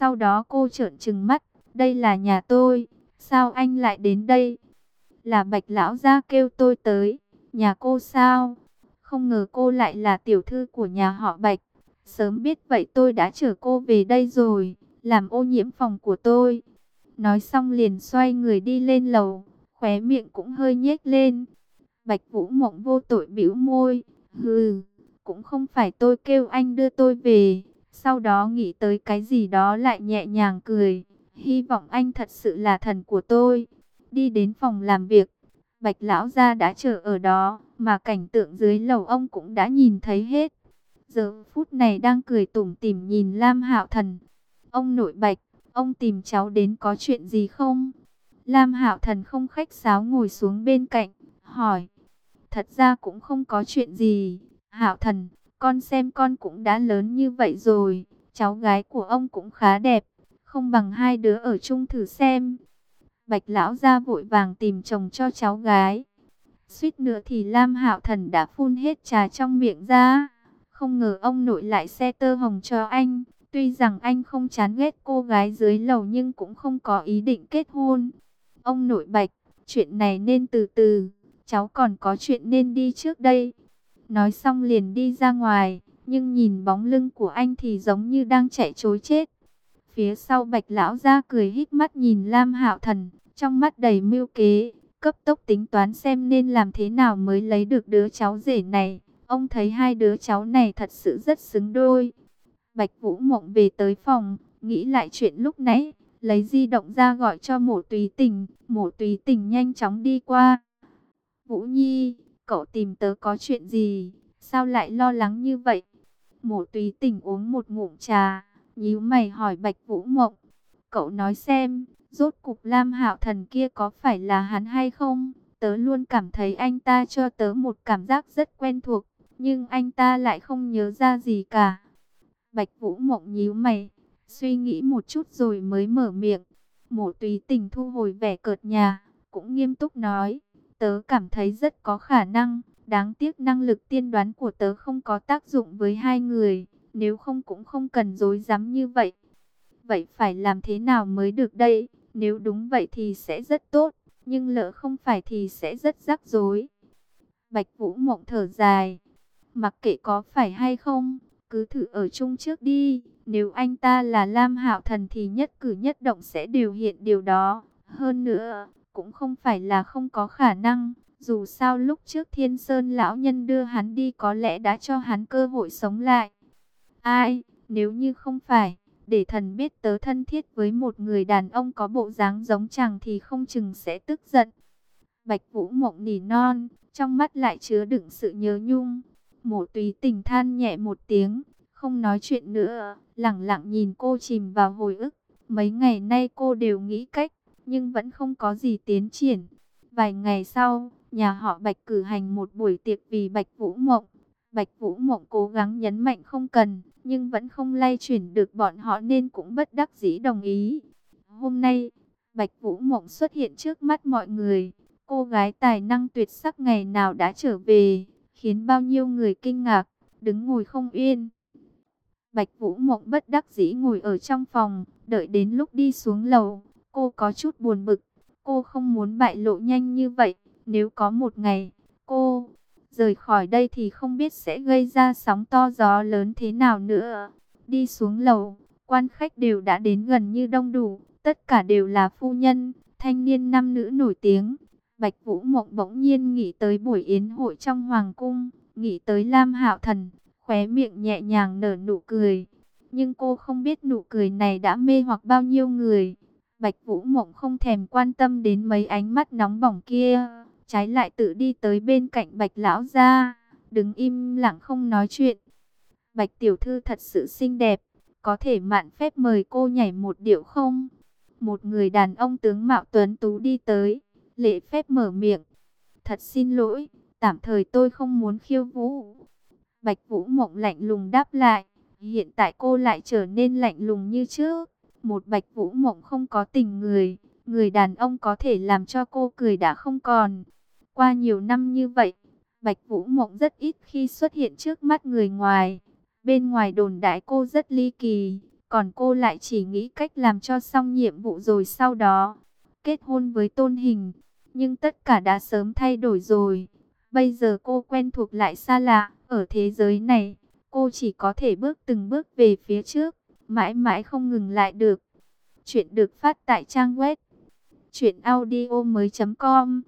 Sau đó cô trợn trừng mắt, đây là nhà tôi, sao anh lại đến đây? Là bạch lão gia kêu tôi tới, nhà cô sao? Không ngờ cô lại là tiểu thư của nhà họ bạch. Sớm biết vậy tôi đã chở cô về đây rồi, làm ô nhiễm phòng của tôi. Nói xong liền xoay người đi lên lầu, khóe miệng cũng hơi nhếch lên. Bạch Vũ Mộng vô tội bĩu môi, hừ, cũng không phải tôi kêu anh đưa tôi về. Sau đó nghĩ tới cái gì đó lại nhẹ nhàng cười, hy vọng anh thật sự là thần của tôi. Đi đến phòng làm việc, Bạch Lão Gia đã chờ ở đó, mà cảnh tượng dưới lầu ông cũng đã nhìn thấy hết. Giờ phút này đang cười tủm tỉm nhìn Lam Hạo Thần. Ông nội Bạch, ông tìm cháu đến có chuyện gì không? Lam Hạo Thần không khách sáo ngồi xuống bên cạnh, hỏi. Thật ra cũng không có chuyện gì. Hạo Thần, con xem con cũng đã lớn như vậy rồi. Cháu gái của ông cũng khá đẹp. Không bằng hai đứa ở chung thử xem. Bạch Lão ra vội vàng tìm chồng cho cháu gái. Suýt nữa thì Lam Hạo Thần đã phun hết trà trong miệng ra. Không ngờ ông nội lại xe tơ hồng cho anh. Tuy rằng anh không chán ghét cô gái dưới lầu nhưng cũng không có ý định kết hôn. Ông nội bạch, chuyện này nên từ từ, cháu còn có chuyện nên đi trước đây. Nói xong liền đi ra ngoài, nhưng nhìn bóng lưng của anh thì giống như đang chạy chối chết. Phía sau bạch lão ra cười hít mắt nhìn Lam Hạo Thần, trong mắt đầy mưu kế, cấp tốc tính toán xem nên làm thế nào mới lấy được đứa cháu rể này. Ông thấy hai đứa cháu này thật sự rất xứng đôi. Bạch Vũ Mộng về tới phòng, nghĩ lại chuyện lúc nãy, lấy di động ra gọi cho mổ tùy tình, mổ tùy tình nhanh chóng đi qua. Vũ Nhi, cậu tìm tớ có chuyện gì, sao lại lo lắng như vậy? Mổ tùy tình uống một ngụm trà, nhíu mày hỏi Bạch Vũ Mộng. Cậu nói xem, rốt cục Lam Hạo Thần kia có phải là hắn hay không? Tớ luôn cảm thấy anh ta cho tớ một cảm giác rất quen thuộc, nhưng anh ta lại không nhớ ra gì cả. Bạch Vũ Mộng nhíu mày, suy nghĩ một chút rồi mới mở miệng. Mộ tùy tình thu hồi vẻ cợt nhà, cũng nghiêm túc nói, tớ cảm thấy rất có khả năng, đáng tiếc năng lực tiên đoán của tớ không có tác dụng với hai người, nếu không cũng không cần dối dám như vậy. Vậy phải làm thế nào mới được đây, nếu đúng vậy thì sẽ rất tốt, nhưng lỡ không phải thì sẽ rất rắc rối. Bạch Vũ Mộng thở dài, mặc kệ có phải hay không, cứ thử ở chung trước đi. Nếu anh ta là Lam Hạo Thần thì nhất cử nhất động sẽ điều hiện điều đó. Hơn nữa, cũng không phải là không có khả năng. Dù sao lúc trước Thiên Sơn lão nhân đưa hắn đi có lẽ đã cho hắn cơ hội sống lại. Ai, nếu như không phải, để thần biết tớ thân thiết với một người đàn ông có bộ dáng giống chàng thì không chừng sẽ tức giận. Bạch Vũ Mộng nỉ non, trong mắt lại chứa đựng sự nhớ nhung. Mộ tùy tình than nhẹ một tiếng, không nói chuyện nữa, lặng lặng nhìn cô chìm vào hồi ức. Mấy ngày nay cô đều nghĩ cách, nhưng vẫn không có gì tiến triển. Vài ngày sau, nhà họ Bạch cử hành một buổi tiệc vì Bạch Vũ Mộng. Bạch Vũ Mộng cố gắng nhấn mạnh không cần, nhưng vẫn không lay chuyển được bọn họ nên cũng bất đắc dĩ đồng ý. Hôm nay, Bạch Vũ Mộng xuất hiện trước mắt mọi người. Cô gái tài năng tuyệt sắc ngày nào đã trở về, khiến bao nhiêu người kinh ngạc, đứng ngồi không yên. Bạch Vũ Mộng bất đắc dĩ ngồi ở trong phòng, đợi đến lúc đi xuống lầu, cô có chút buồn bực. Cô không muốn bại lộ nhanh như vậy, nếu có một ngày, cô rời khỏi đây thì không biết sẽ gây ra sóng to gió lớn thế nào nữa. Đi xuống lầu, quan khách đều đã đến gần như đông đủ, tất cả đều là phu nhân, thanh niên nam nữ nổi tiếng. Bạch Vũ Mộng bỗng nhiên nghĩ tới buổi yến hội trong hoàng cung, nghĩ tới Lam Hạo Thần, khóe miệng nhẹ nhàng nở nụ cười. Nhưng cô không biết nụ cười này đã mê hoặc bao nhiêu người. Bạch Vũ Mộng không thèm quan tâm đến mấy ánh mắt nóng bỏng kia, trái lại tự đi tới bên cạnh Bạch Lão gia, đứng im lặng không nói chuyện. Bạch Tiểu Thư thật sự xinh đẹp, có thể mạn phép mời cô nhảy một điệu không? Một người đàn ông tướng mạo tuấn tú đi tới, lễ phép mở miệng. Thật xin lỗi, tạm thời tôi không muốn khiêu vũ. Bạch Vũ Mộng lạnh lùng đáp lại. Hiện tại cô lại trở nên lạnh lùng như trước. Một Bạch Vũ Mộng không có tình người. Người đàn ông có thể làm cho cô cười đã không còn. Qua nhiều năm như vậy, Bạch Vũ Mộng rất ít khi xuất hiện trước mắt người ngoài. Bên ngoài đồn đại cô rất ly kỳ. Còn cô lại chỉ nghĩ cách làm cho xong nhiệm vụ rồi sau đó kết hôn với tôn hình. Nhưng tất cả đã sớm thay đổi rồi. Bây giờ cô quen thuộc lại xa lạ. Ở thế giới này, cô chỉ có thể bước từng bước về phía trước. Mãi mãi không ngừng lại được. Chuyện được phát tại trang web. chuyệnaudio mới.com.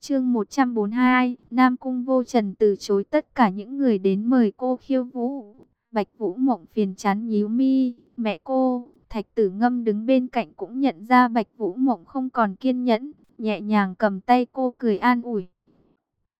Chương 142, Nam Cung Vô Trần từ chối tất cả những người đến mời cô khiêu vũ. Bạch Vũ Mộng phiền chán nhíu mi, mẹ cô, Thạch Tử Ngâm đứng bên cạnh cũng nhận ra Bạch Vũ Mộng không còn kiên nhẫn, nhẹ nhàng cầm tay cô cười an ủi.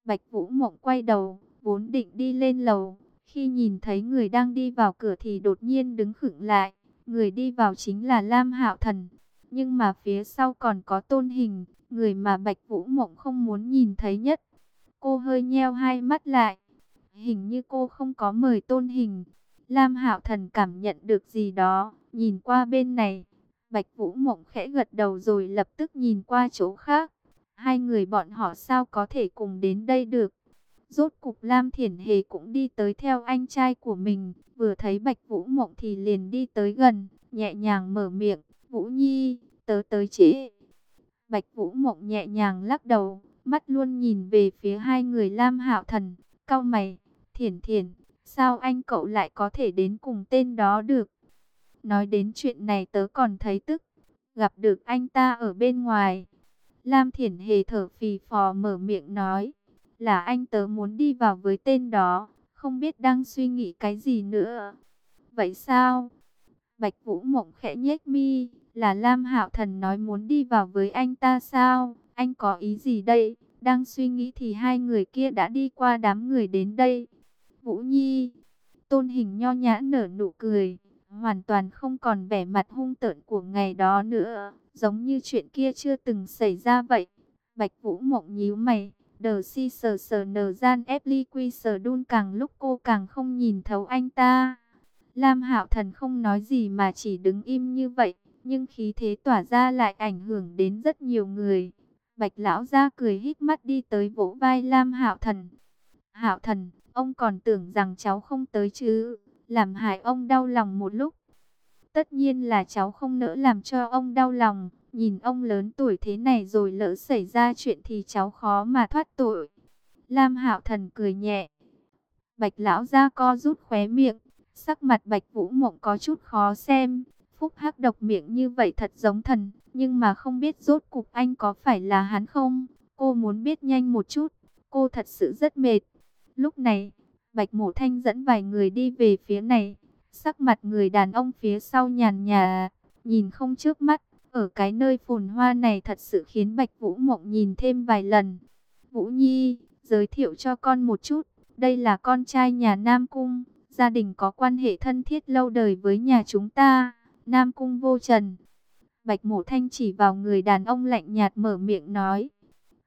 Bạch Vũ Mộng quay đầu, vốn định đi lên lầu, khi nhìn thấy người đang đi vào cửa thì đột nhiên đứng khựng lại. Người đi vào chính là Lam Hạo Thần, nhưng mà phía sau còn có Tôn Hình, người mà Bạch Vũ Mộng không muốn nhìn thấy nhất. Cô hơi nheo hai mắt lại, hình như cô không có mời Tôn Hình. Lam Hạo Thần cảm nhận được gì đó, nhìn qua bên này. Bạch Vũ Mộng khẽ gật đầu rồi lập tức nhìn qua chỗ khác. Hai người bọn họ sao có thể cùng đến đây được? Rốt cục Lam Thiển Hề cũng đi tới theo anh trai của mình. Vừa thấy Bạch Vũ Mộng thì liền đi tới gần, nhẹ nhàng mở miệng. Vũ Nhi, tớ tới chế. Bạch Vũ Mộng nhẹ nhàng lắc đầu, mắt luôn nhìn về phía hai người Lam Hạo Thần, cau mày, "Thiển Thiển, sao anh cậu lại có thể đến cùng tên đó được?" Nói đến chuyện này tớ còn thấy tức, gặp được anh ta ở bên ngoài. Lam Thiển Hề thở phì phò mở miệng nói, "Là anh tớ muốn đi vào với tên đó, không biết đang suy nghĩ cái gì nữa." "Vậy sao?" Bạch Vũ Mộng khẽ nhếch mi, là Lam Hạo Thần nói muốn đi vào với anh ta sao? Anh có ý gì đây? Đang suy nghĩ thì hai người kia đã đi qua đám người đến đây. Vũ Nhi, tôn hình nho nhã nở nụ cười, hoàn toàn không còn vẻ mặt hung tợn của ngày đó nữa, giống như chuyện kia chưa từng xảy ra vậy. Bạch Vũ mộng nhíu mày, đờ si sờ sờ nờ gian ép ly quy sờ đun càng lúc cô càng không nhìn thấu anh ta. Lam Hạo Thần không nói gì mà chỉ đứng im như vậy nhưng khí thế tỏa ra lại ảnh hưởng đến rất nhiều người. Bạch lão ra cười hít mắt đi tới vỗ vai Lam Hạo Thần. Hạo Thần, ông còn tưởng rằng cháu không tới chứ, làm hại ông đau lòng một lúc. Tất nhiên là cháu không nỡ làm cho ông đau lòng, nhìn ông lớn tuổi thế này rồi lỡ xảy ra chuyện thì cháu khó mà thoát tội. Lam Hạo Thần cười nhẹ. Bạch lão ra co rút khóe miệng, sắc mặt Bạch Vũ Mộng có chút khó xem. Phúc Hắc độc miệng như vậy thật giống thần, nhưng mà không biết rốt cục anh có phải là hắn không? Cô muốn biết nhanh một chút, cô thật sự rất mệt. Lúc này, Bạch Mộ Thanh dẫn vài người đi về phía này, sắc mặt người đàn ông phía sau nhàn nhà, nhìn không trước mắt, ở cái nơi phồn hoa này thật sự khiến Bạch Vũ Mộng nhìn thêm vài lần. Vũ Nhi, giới thiệu cho con một chút, đây là con trai nhà Nam Cung, gia đình có quan hệ thân thiết lâu đời với nhà chúng ta. Nam Cung vô trần. Bạch Mộ Thanh chỉ vào người đàn ông lạnh nhạt mở miệng nói.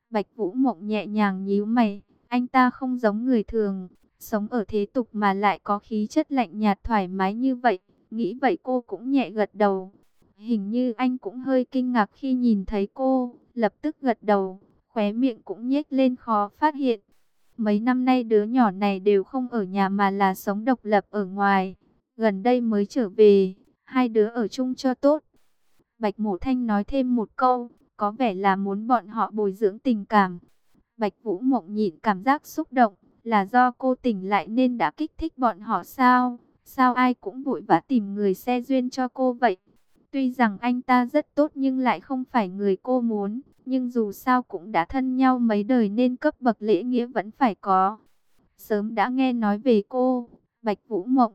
Bạch Vũ Mộng nhẹ nhàng nhíu mày, anh ta không giống người thường, sống ở thế tục mà lại có khí chất lạnh nhạt thoải mái như vậy. Nghĩ vậy cô cũng nhẹ gật đầu. Hình như anh cũng hơi kinh ngạc khi nhìn thấy cô, lập tức gật đầu, khóe miệng cũng nhếch lên khó phát hiện. Mấy năm nay đứa nhỏ này đều không ở nhà mà là sống độc lập ở ngoài, gần đây mới trở về, hai đứa ở chung cho tốt. Bạch Mộ Thanh nói thêm một câu, có vẻ là muốn bọn họ bồi dưỡng tình cảm. Bạch Vũ Mộng nhịn cảm giác xúc động, là do cô tỉnh lại nên đã kích thích bọn họ sao? Sao ai cũng vội vã tìm người xe duyên cho cô vậy? Tuy rằng anh ta rất tốt nhưng lại không phải người cô muốn, nhưng dù sao cũng đã thân nhau mấy đời nên cấp bậc lễ nghĩa vẫn phải có. Sớm đã nghe nói về cô, Bạch Vũ Mộng,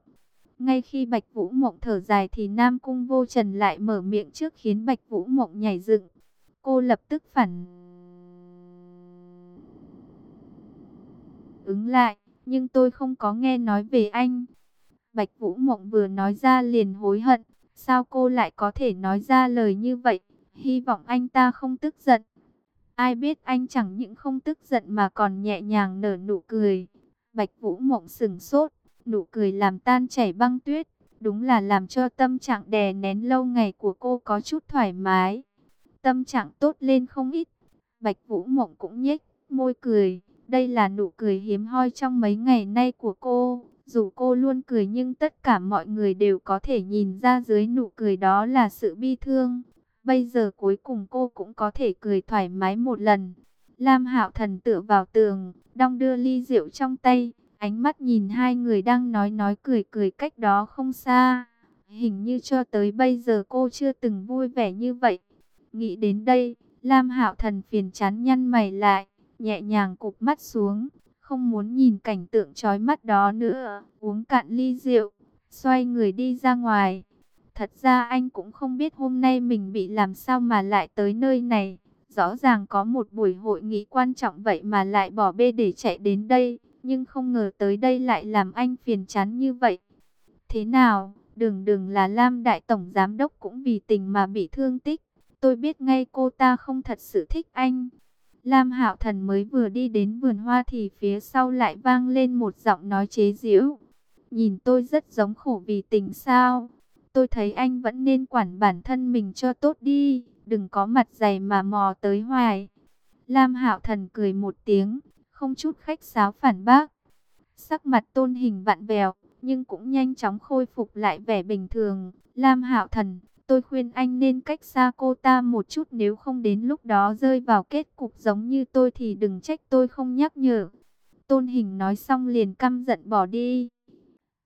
ngay khi Bạch Vũ Mộng thở dài thì Nam Cung Vô Trần lại mở miệng trước khiến Bạch Vũ Mộng nhảy dựng. Cô lập tức phản ứng lại, nhưng tôi không có nghe nói về anh. Bạch Vũ Mộng vừa nói ra liền hối hận, sao cô lại có thể nói ra lời như vậy, hy vọng anh ta không tức giận. Ai biết anh chẳng những không tức giận mà còn nhẹ nhàng nở nụ cười. Bạch Vũ Mộng sừng sốt, Nụ cười làm tan chảy băng tuyết, đúng là làm cho tâm trạng đè nén lâu ngày của cô có chút thoải mái. Tâm trạng tốt lên không ít. Bạch Vũ Mộng cũng nhếch môi cười, đây là nụ cười hiếm hoi trong mấy ngày nay của cô, dù cô luôn cười nhưng tất cả mọi người đều có thể nhìn ra dưới nụ cười đó là sự bi thương. Bây giờ cuối cùng cô cũng có thể cười thoải mái một lần. Lam Hạo Thần tựa vào tường, đong đưa ly rượu trong tay, ánh mắt nhìn hai người đang nói nói cười cười cách đó không xa. Hình như cho tới bây giờ cô chưa từng vui vẻ như vậy. Nghĩ đến đây, Lam Hạo Thần phiền chán nhăn mày lại, nhẹ nhàng cụp mắt xuống, không muốn nhìn cảnh tượng chói mắt đó nữa, uống cạn ly rượu, xoay người đi ra ngoài. Thật ra anh cũng không biết hôm nay mình bị làm sao mà lại tới nơi này. Rõ ràng có một buổi hội nghị quan trọng vậy mà lại bỏ bê để chạy đến đây. Nhưng không ngờ tới đây lại làm anh phiền chán như vậy. Thế nào, đừng đừng là Lam Đại Tổng Giám Đốc cũng vì tình mà bị thương tích. Tôi biết ngay cô ta không thật sự thích anh. Lam Hạo Thần mới vừa đi đến vườn hoa thì phía sau lại vang lên một giọng nói chế giễu. Nhìn tôi rất giống khổ vì tình sao? Tôi thấy anh vẫn nên quản bản thân mình cho tốt đi, đừng có mặt dày mà mò tới hoài. Lam Hạo Thần cười một tiếng, không chút khách sáo phản bác. Sắc mặt tôn hình vặn vẹo, nhưng cũng nhanh chóng khôi phục lại vẻ bình thường. Lam Hạo Thần, tôi khuyên anh nên cách xa cô ta một chút nếu không đến lúc đó rơi vào kết cục giống như tôi thì đừng trách tôi không nhắc nhở. Tôn hình nói xong liền căm giận bỏ đi.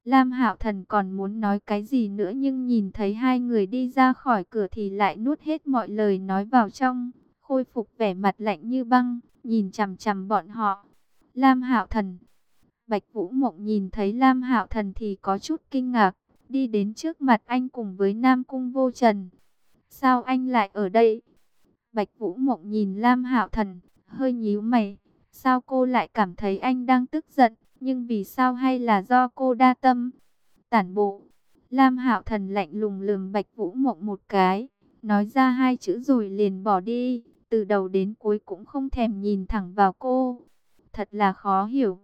Lam Hạo Thần còn muốn nói cái gì nữa nhưng nhìn thấy hai người đi ra khỏi cửa thì lại nuốt hết mọi lời nói vào trong, khôi phục vẻ mặt lạnh như băng, nhìn chằm chằm bọn họ. Lam Hạo Thần Bạch Vũ Mộng nhìn thấy Lam Hạo Thần thì có chút kinh ngạc, đi đến trước mặt anh cùng với Nam Cung Vô Trần. Sao anh lại ở đây? Bạch Vũ Mộng nhìn Lam Hạo Thần, hơi nhíu mày. Sao cô lại cảm thấy anh đang tức giận? Nhưng vì sao hay là do cô đa tâm? Tản bộ. Lam Hạo Thần lạnh lùng lườm Bạch Vũ Mộng một cái, nói ra hai chữ rồi liền bỏ đi, từ đầu đến cuối cũng không thèm nhìn thẳng vào cô. Thật là khó hiểu.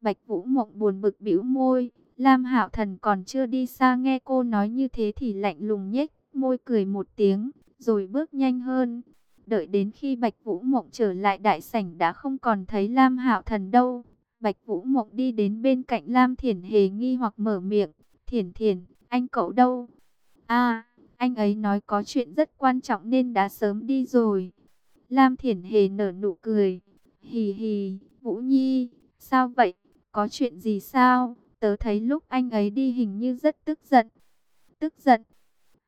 Bạch Vũ Mộng buồn bực bĩu môi, Lam Hạo Thần còn chưa đi xa nghe cô nói như thế thì lạnh lùng nhếch môi cười một tiếng, rồi bước nhanh hơn. Đợi đến khi Bạch Vũ Mộng trở lại đại sảnh đã không còn thấy Lam Hạo Thần đâu. Bạch Vũ Mộng đi đến bên cạnh Lam Thiển Hề nghi hoặc mở miệng. Thiển Thiển, anh cậu đâu? a anh ấy nói có chuyện rất quan trọng nên đã sớm đi rồi. Lam Thiển Hề nở nụ cười. Hì hì, Vũ Nhi, sao vậy? Có chuyện gì sao? Tớ thấy lúc anh ấy đi hình như rất tức giận. Tức giận?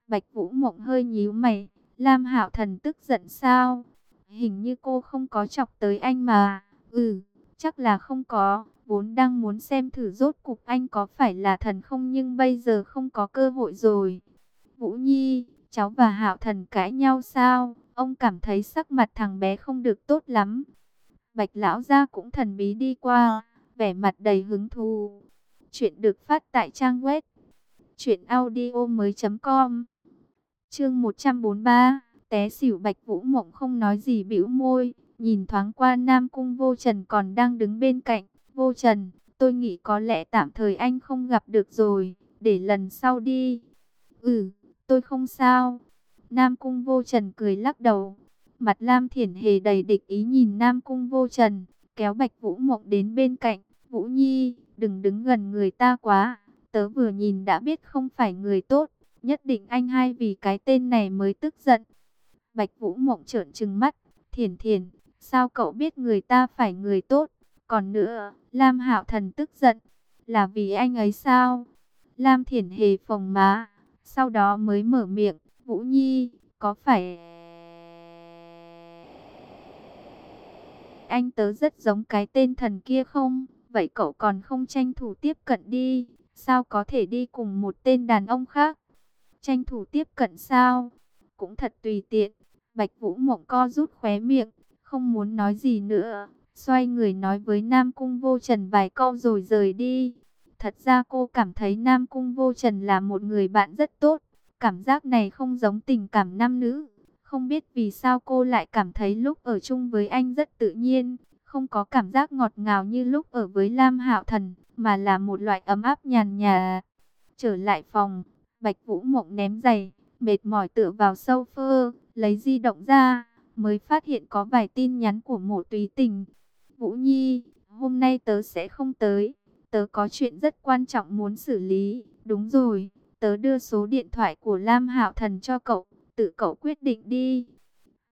Bạch Vũ Mộng hơi nhíu mày. Lam Hạo Thần tức giận sao? Hình như cô không có chọc tới anh mà. Ừ. Chắc là không có, vốn đang muốn xem thử rốt cục anh có phải là thần không nhưng bây giờ không có cơ hội rồi. Vũ Nhi, cháu và Hạo Thần cãi nhau sao? Ông cảm thấy sắc mặt thằng bé không được tốt lắm. Bạch lão gia cũng thần bí đi qua, vẻ mặt đầy hứng thú. Chuyện được phát tại trang web truyệnaudiomoi.com. Chương 143, té xỉu Bạch Vũ Mộng không nói gì bĩu môi, Nhìn thoáng qua Nam Cung Vô Trần còn đang đứng bên cạnh. Vô Trần, tôi nghĩ có lẽ tạm thời anh không gặp được rồi. Để lần sau đi. Ừ, tôi không sao. Nam Cung Vô Trần cười lắc đầu. Mặt Lam Thiển Hề đầy địch ý nhìn Nam Cung Vô Trần. Kéo Bạch Vũ Mộng đến bên cạnh. Vũ Nhi, đừng đứng gần người ta quá. Tớ vừa nhìn đã biết không phải người tốt. Nhất định anh hai vì cái tên này mới tức giận. Bạch Vũ Mộng trợn trừng mắt. Thiển thiển, Sao cậu biết người ta phải người tốt? Còn nữa, Lam Hạo Thần tức giận. Là vì anh ấy sao? Lam Thiển Hề phồng má. Sau đó mới mở miệng. Vũ Nhi, có phải... Anh tớ rất giống cái tên thần kia không? Vậy cậu còn không tranh thủ tiếp cận đi? Sao có thể đi cùng một tên đàn ông khác? Tranh thủ tiếp cận sao? Cũng thật tùy tiện. Bạch Vũ Mộng co rút khóe miệng không muốn nói gì nữa, xoay người nói với Nam Cung Vô Trần vài câu rồi rời đi. Thật ra cô cảm thấy Nam Cung Vô Trần là một người bạn rất tốt, cảm giác này không giống tình cảm nam nữ. Không biết vì sao cô lại cảm thấy lúc ở chung với anh rất tự nhiên, không có cảm giác ngọt ngào như lúc ở với Lam Hạo Thần, mà là một loại ấm áp nhàn nhà. Trở lại phòng, Bạch Vũ Mộng ném giày, mệt mỏi tựa vào sofa, lấy di động ra mới phát hiện có vài tin nhắn của mộ Tú tình. Vũ Nhi, hôm nay tớ sẽ không tới, tớ có chuyện rất quan trọng muốn xử lý. Đúng rồi, tớ đưa số điện thoại của Lam Hạo Thần cho cậu, tự cậu quyết định đi.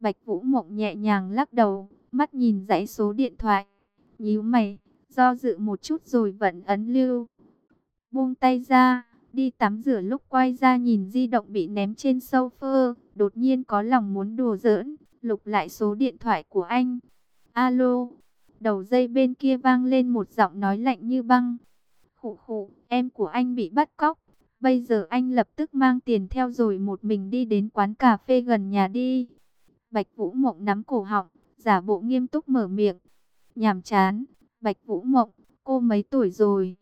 Bạch Vũ Mộng nhẹ nhàng lắc đầu, mắt nhìn dãy số điện thoại, nhíu mày, do dự một chút rồi vẫn ấn lưu. Buông tay ra, đi tắm rửa lúc quay ra nhìn di động bị ném trên sofa, đột nhiên có lòng muốn đùa giỡn, lục lại số điện thoại của anh. Alo, đầu dây bên kia vang lên một giọng nói lạnh như băng. Khụ khụ, em của anh bị bắt cóc. Bây giờ anh lập tức mang tiền theo rồi một mình đi đến quán cà phê gần nhà đi. Bạch Vũ Mộng nắm cổ họng, giả bộ nghiêm túc mở miệng. Nhàm chán, Bạch Vũ Mộng, cô mấy tuổi rồi?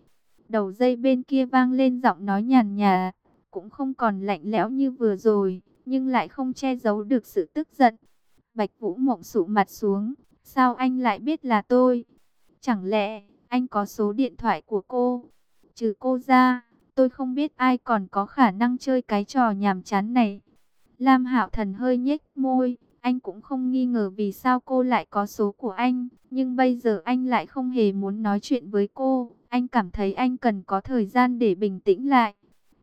Đầu dây bên kia vang lên giọng nói nhàn nhà, cũng không còn lạnh lẽo như vừa rồi, nhưng lại không che giấu được sự tức giận. Bạch Vũ Mộng sụ mặt xuống, sao anh lại biết là tôi? Chẳng lẽ anh có số điện thoại của cô? Trừ cô ra, tôi không biết ai còn có khả năng chơi cái trò nhàm chán này. Lam Hạo Thần hơi nhếch môi, anh cũng không nghi ngờ vì sao cô lại có số của anh, nhưng bây giờ anh lại không hề muốn nói chuyện với cô. Anh cảm thấy anh cần có thời gian để bình tĩnh lại.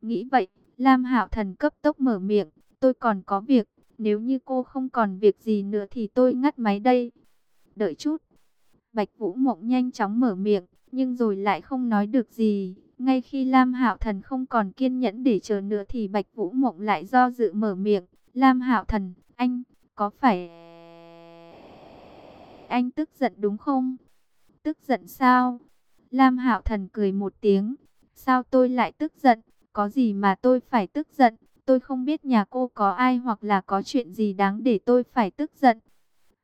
Nghĩ vậy, Lam Hạo Thần cấp tốc mở miệng, tôi còn có việc, nếu như cô không còn việc gì nữa thì tôi ngắt máy đây. Đợi chút. Bạch Vũ Mộng nhanh chóng mở miệng, nhưng rồi lại không nói được gì. Ngay khi Lam Hạo Thần không còn kiên nhẫn để chờ nữa thì Bạch Vũ Mộng lại do dự mở miệng. Lam Hạo Thần, anh, có phải... Anh tức giận đúng không? Tức giận sao? Lam Hạo Thần cười một tiếng. Sao tôi lại tức giận? Có gì mà tôi phải tức giận? Tôi không biết nhà cô có ai hoặc là có chuyện gì đáng để tôi phải tức giận.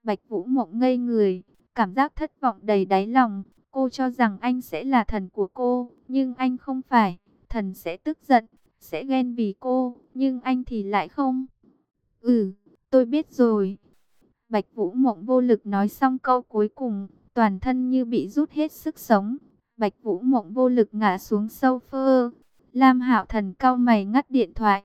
Bạch Vũ Mộng ngây người, cảm giác thất vọng đầy đáy lòng. Cô cho rằng anh sẽ là thần của cô, nhưng anh không phải. Thần sẽ tức giận, sẽ ghen vì cô, nhưng anh thì lại không. Ừ, tôi biết rồi. Bạch Vũ Mộng vô lực nói xong câu cuối cùng, toàn thân như bị rút hết sức sống. Bạch Vũ Mộng vô lực ngã xuống sofa. Lam Hạo Thần cao mày ngắt điện thoại.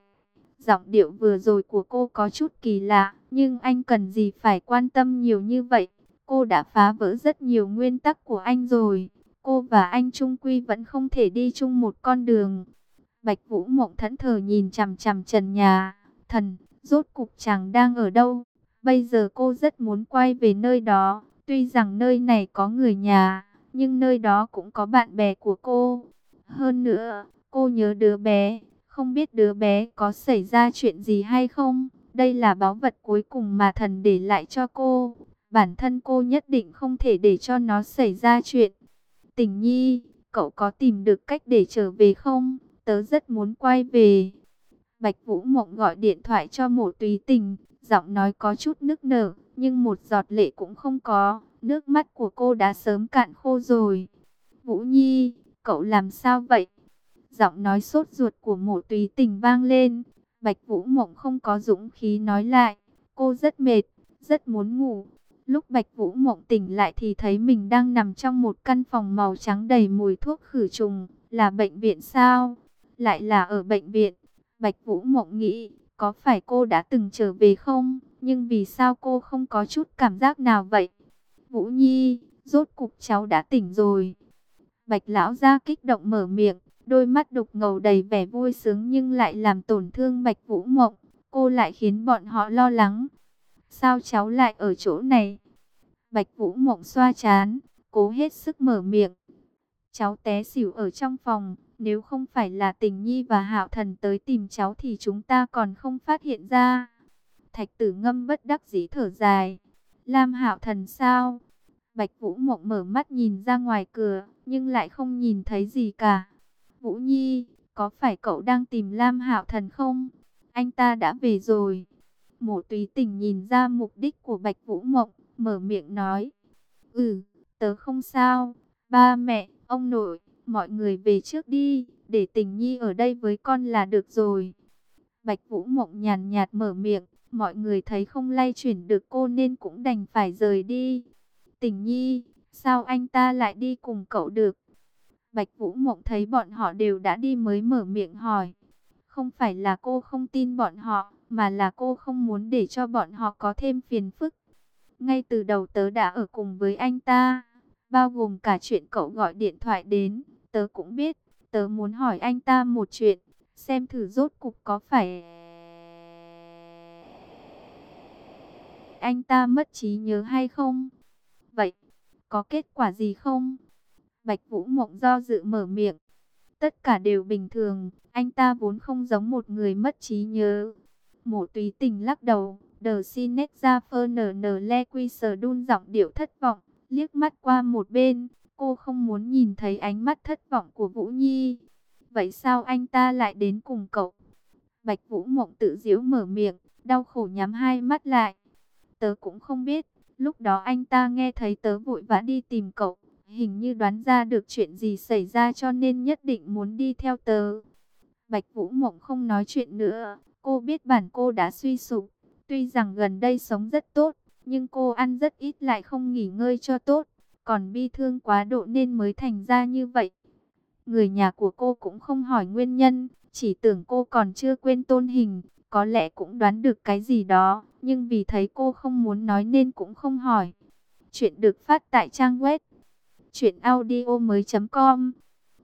Giọng điệu vừa rồi của cô có chút kỳ lạ, nhưng anh cần gì phải quan tâm nhiều như vậy? Cô đã phá vỡ rất nhiều nguyên tắc của anh rồi. Cô và anh Trung Quy vẫn không thể đi chung một con đường. Bạch Vũ Mộng thẫn thờ nhìn chằm chằm trần nhà. Thần, rốt cục chàng đang ở đâu? Bây giờ cô rất muốn quay về nơi đó. Tuy rằng nơi này có người nhà, nhưng nơi đó cũng có bạn bè của cô. Hơn nữa, cô nhớ đứa bé, không biết đứa bé có xảy ra chuyện gì hay không. Đây là báu vật cuối cùng mà thần để lại cho cô. Bản thân cô nhất định không thể để cho nó xảy ra chuyện. Tình nhi, cậu có tìm được cách để trở về không? Tớ rất muốn quay về. Bạch Vũ Mộng gọi điện thoại cho mộ tùy tình, giọng nói có chút nức nở, nhưng một giọt lệ cũng không có. Nước mắt của cô đã sớm cạn khô rồi. Vũ Nhi, cậu làm sao vậy? Giọng nói sốt ruột của mộ tùy tình vang lên. Bạch Vũ Mộng không có dũng khí nói lại. Cô rất mệt, rất muốn ngủ. Lúc Bạch Vũ Mộng tỉnh lại thì thấy mình đang nằm trong một căn phòng màu trắng đầy mùi thuốc khử trùng. Là bệnh viện sao? Lại là ở bệnh viện. Bạch Vũ Mộng nghĩ, có phải cô đã từng trở về không? Nhưng vì sao cô không có chút cảm giác nào vậy? Vũ Nhi, rốt cục cháu đã tỉnh rồi. Bạch lão ra kích động mở miệng, đôi mắt đục ngầu đầy vẻ vui sướng nhưng lại làm tổn thương Bạch Vũ Mộng. Cô lại khiến bọn họ lo lắng. Sao cháu lại ở chỗ này? Bạch Vũ Mộng xoa chán, cố hết sức mở miệng. Cháu té xỉu ở trong phòng, nếu không phải là tình nhi và hạo thần tới tìm cháu thì chúng ta còn không phát hiện ra. Thạch tử ngâm bất đắc dĩ thở dài. Lam Hạo Thần sao? Bạch Vũ Mộng mở mắt nhìn ra ngoài cửa, nhưng lại không nhìn thấy gì cả. Vũ Nhi, có phải cậu đang tìm Lam Hạo Thần không? Anh ta đã về rồi. Mộ Tùy Tình nhìn ra mục đích của Bạch Vũ Mộng, mở miệng nói: "Ừ, tớ không sao. Ba mẹ, ông nội, mọi người về trước đi, để Tình Nhi ở đây với con là được rồi." Bạch Vũ Mộng nhàn nhạt mở miệng, Mọi người thấy không lay chuyển được cô nên cũng đành phải rời đi. Tình nhi, sao anh ta lại đi cùng cậu được? Bạch Vũ Mộng thấy bọn họ đều đã đi mới mở miệng hỏi. Không phải là cô không tin bọn họ, mà là cô không muốn để cho bọn họ có thêm phiền phức. Ngay từ đầu tớ đã ở cùng với anh ta, bao gồm cả chuyện cậu gọi điện thoại đến. Tớ cũng biết, tớ muốn hỏi anh ta một chuyện, xem thử rốt cục có phải... Anh ta mất trí nhớ hay không? Vậy, có kết quả gì không? Bạch Vũ Mộng do dự mở miệng. Tất cả đều bình thường, anh ta vốn không giống một người mất trí nhớ. Mộ túy tình lắc đầu, đờ xin nét ra phơ nở nở le quy sờ đun giọng điệu thất vọng, liếc mắt qua một bên, cô không muốn nhìn thấy ánh mắt thất vọng của Vũ Nhi. Vậy sao anh ta lại đến cùng cậu? Bạch Vũ Mộng tự giễu mở miệng, đau khổ nhắm hai mắt lại. Tớ cũng không biết, lúc đó anh ta nghe thấy tớ vội vã đi tìm cậu, hình như đoán ra được chuyện gì xảy ra cho nên nhất định muốn đi theo tớ. Bạch Vũ Mộng không nói chuyện nữa, cô biết bản cô đã suy sụp, tuy rằng gần đây sống rất tốt, nhưng cô ăn rất ít lại không nghỉ ngơi cho tốt, còn bi thương quá độ nên mới thành ra như vậy. Người nhà của cô cũng không hỏi nguyên nhân, chỉ tưởng cô còn chưa quên tôn hình, có lẽ cũng đoán được cái gì đó, nhưng vì thấy cô không muốn nói nên cũng không hỏi. Chuyện được phát tại trang web truyệnaudiomoi.com.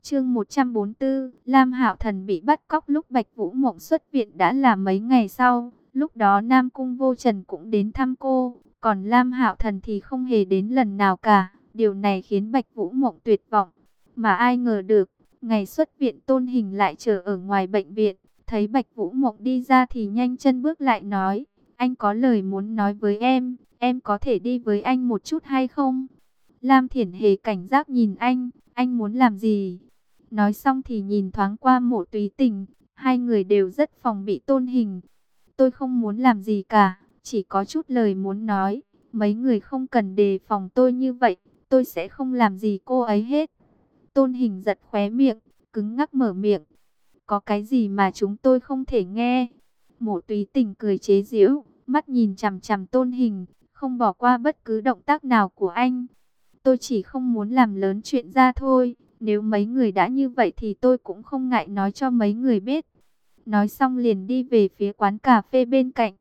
Chương 144, Lam Hạo Thần bị bắt cóc lúc Bạch Vũ Mộng xuất viện đã là mấy ngày sau, lúc đó Nam Cung Vô Trần cũng đến thăm cô, còn Lam Hạo Thần thì không hề đến lần nào cả. Điều này khiến Bạch Vũ Mộng tuyệt vọng, mà ai ngờ được, ngày xuất viện Tôn Hình lại chờ ở ngoài bệnh viện, thấy Bạch Vũ Mộng đi ra thì nhanh chân bước lại nói: "Anh có lời muốn nói với em, em có thể đi với anh một chút hay không?" Lam Thiển Hề cảnh giác nhìn anh, anh muốn làm gì? Nói xong thì nhìn thoáng qua mộ tùy tình, hai người đều rất phòng bị tôn hình. Tôi không muốn làm gì cả, chỉ có chút lời muốn nói, mấy người không cần đề phòng tôi như vậy, tôi sẽ không làm gì cô ấy hết. Tôn hình giật khóe miệng, cứng ngắc mở miệng. Có cái gì mà chúng tôi không thể nghe? Mộ túy tình cười chế giễu, mắt nhìn chằm chằm tôn hình, không bỏ qua bất cứ động tác nào của anh. Tôi chỉ không muốn làm lớn chuyện ra thôi. Nếu mấy người đã như vậy thì tôi cũng không ngại nói cho mấy người biết. Nói xong liền đi về phía quán cà phê bên cạnh.